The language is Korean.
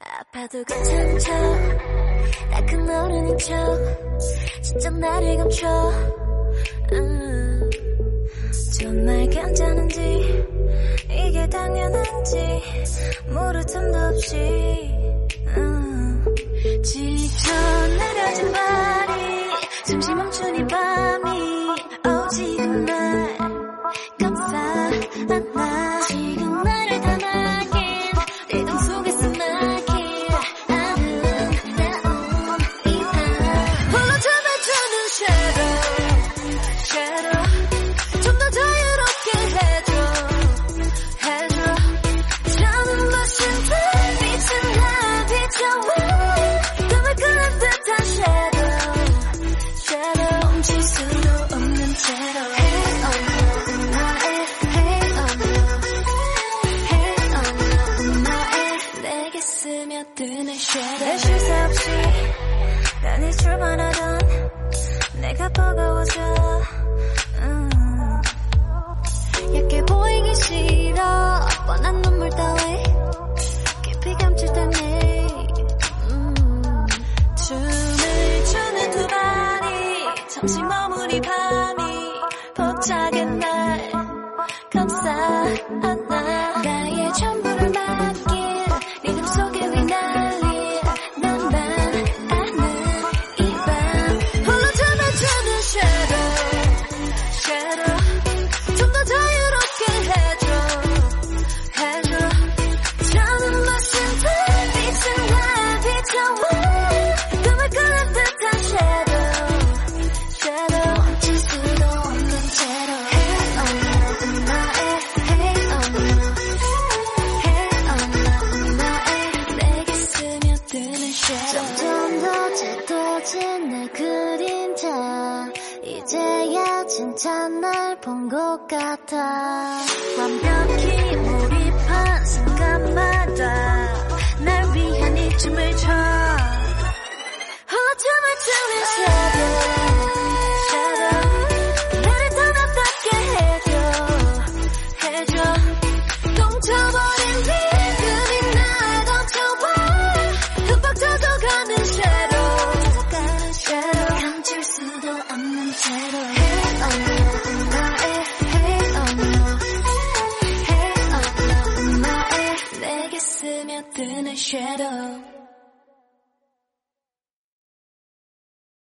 아파도 척 나큰 어른인 척 진짜 나를 감춰 음. 정말 괜찮은지 이게 당연한지 모를 틈도 없이 음. 지쳐 내려진 발이 잠시 멈춘 이 밤이 어 지금 날 감싸 안아 내 쉴 새 없이 편히 출발하던 내가 버거워져 음. 얇게 보이기 싫어 뻔한 눈물 따위 깊이 감출 때네 음. 춤을 추는 두 발이 잠시 이 밤이 점점 더 짙어진 내 그림자. 이제야 진짜 날 본 것 같아. 완벽히 몰입 in a shadow.